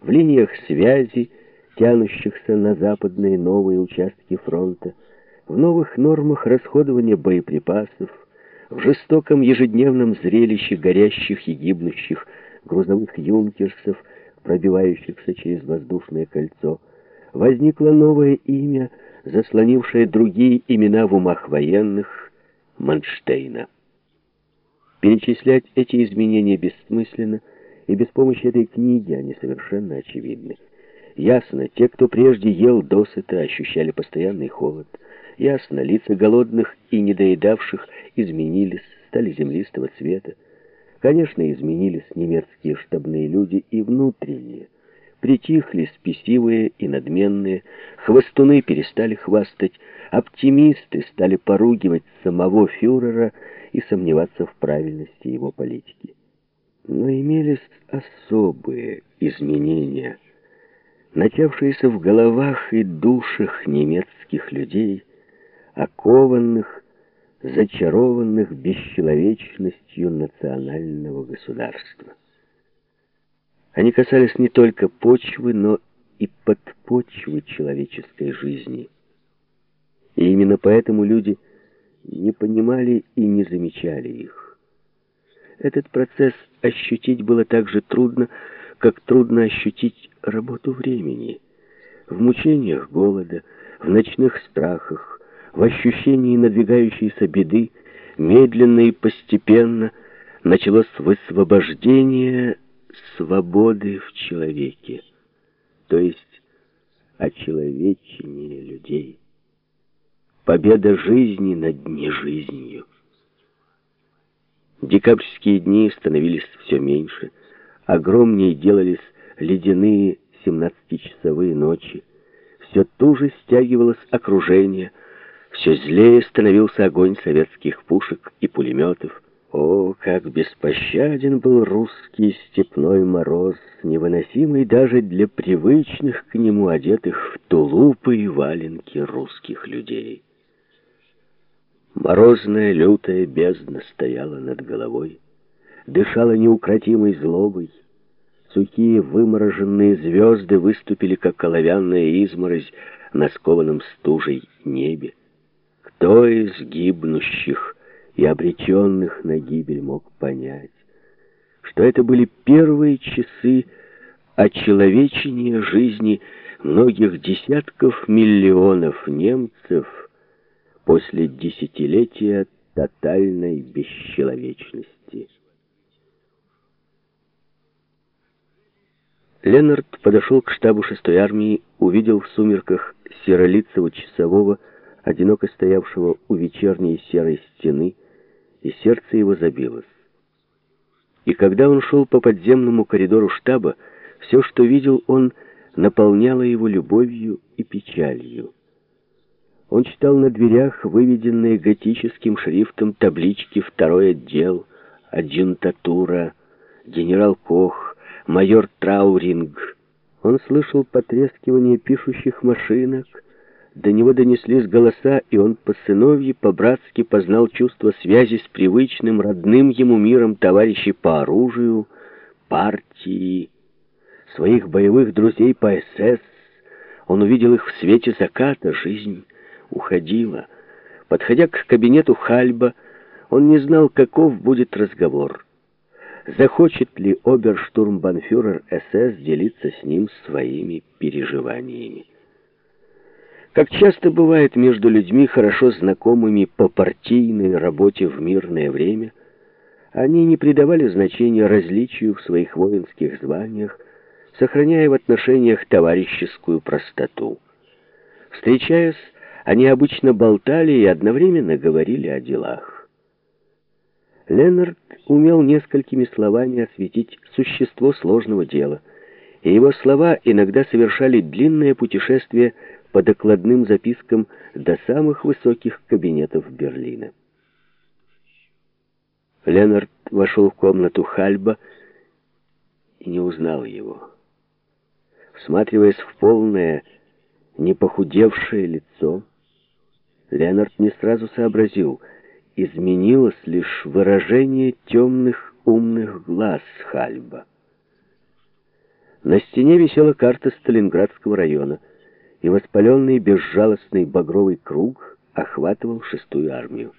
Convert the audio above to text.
в линиях связи, тянущихся на западные новые участки фронта, в новых нормах расходования боеприпасов, в жестоком ежедневном зрелище горящих и гибнущих грузовых юнкерсов, пробивающихся через воздушное кольцо, возникло новое имя, заслонившее другие имена в умах военных — Манштейна. Перечислять эти изменения бессмысленно, и без помощи этой книги они совершенно очевидны. Ясно, те, кто прежде ел досыта, ощущали постоянный холод. Ясно, лица голодных и недоедавших изменились, стали землистого цвета. Конечно, изменились немецкие штабные люди и внутренние. Притихли спесивые и надменные, хвостуны перестали хвастать, оптимисты стали поругивать самого фюрера и сомневаться в правильности его политики. Но имелись особые изменения, начавшиеся в головах и душах немецких людей, окованных, зачарованных бесчеловечностью национального государства. Они касались не только почвы, но и подпочвы человеческой жизни. И именно поэтому люди не понимали и не замечали их. Этот процесс ощутить было так же трудно, как трудно ощутить работу времени. В мучениях голода, в ночных страхах, в ощущении надвигающейся беды, медленно и постепенно началось высвобождение свободы в человеке, то есть очеловечение людей. Победа жизни над нежизнью. Декабрьские дни становились все меньше, огромнее делались ледяные семнадцатичасовые ночи, все туже стягивалось окружение, все злее становился огонь советских пушек и пулеметов. О, как беспощаден был русский степной мороз, невыносимый даже для привычных к нему одетых в тулупы и валенки русских людей. Морозная лютая бездна стояла над головой, дышала неукротимой злобой. Сухие вымороженные звезды выступили, как оловянная изморозь на скованном стужей небе. Кто из гибнущих и обреченных на гибель мог понять, что это были первые часы очеловечения жизни многих десятков миллионов немцев после десятилетия тотальной бесчеловечности. Ленард подошел к штабу шестой армии, увидел в сумерках серолицего часового, одиноко стоявшего у вечерней серой стены, и сердце его забилось. И когда он шел по подземному коридору штаба, все, что видел он, наполняло его любовью и печалью. Он читал на дверях выведенные готическим шрифтом таблички «Второй отдел», «Адъюнтатура», «Генерал Кох», «Майор Трауринг». Он слышал потрескивание пишущих машинок, до него донеслись голоса, и он по-сыновьи, по-братски познал чувство связи с привычным, родным ему миром товарищей по оружию, партии, своих боевых друзей по СС. Он увидел их в свете заката, жизнь уходила. Подходя к кабинету Хальба, он не знал, каков будет разговор. Захочет ли оберштурмбанфюрер СС делиться с ним своими переживаниями? Как часто бывает между людьми, хорошо знакомыми по партийной работе в мирное время, они не придавали значения различию в своих воинских званиях, сохраняя в отношениях товарищескую простоту. Встречаясь, они обычно болтали и одновременно говорили о делах. Леннард умел несколькими словами осветить существо сложного дела, и его слова иногда совершали длинное путешествие по докладным запискам до самых высоких кабинетов Берлина. Ленард вошел в комнату Хальба и не узнал его. Всматриваясь в полное, непохудевшее лицо, Ленард не сразу сообразил, изменилось лишь выражение темных умных глаз Хальба. На стене висела карта Сталинградского района, и воспаленный безжалостный багровый круг охватывал шестую армию.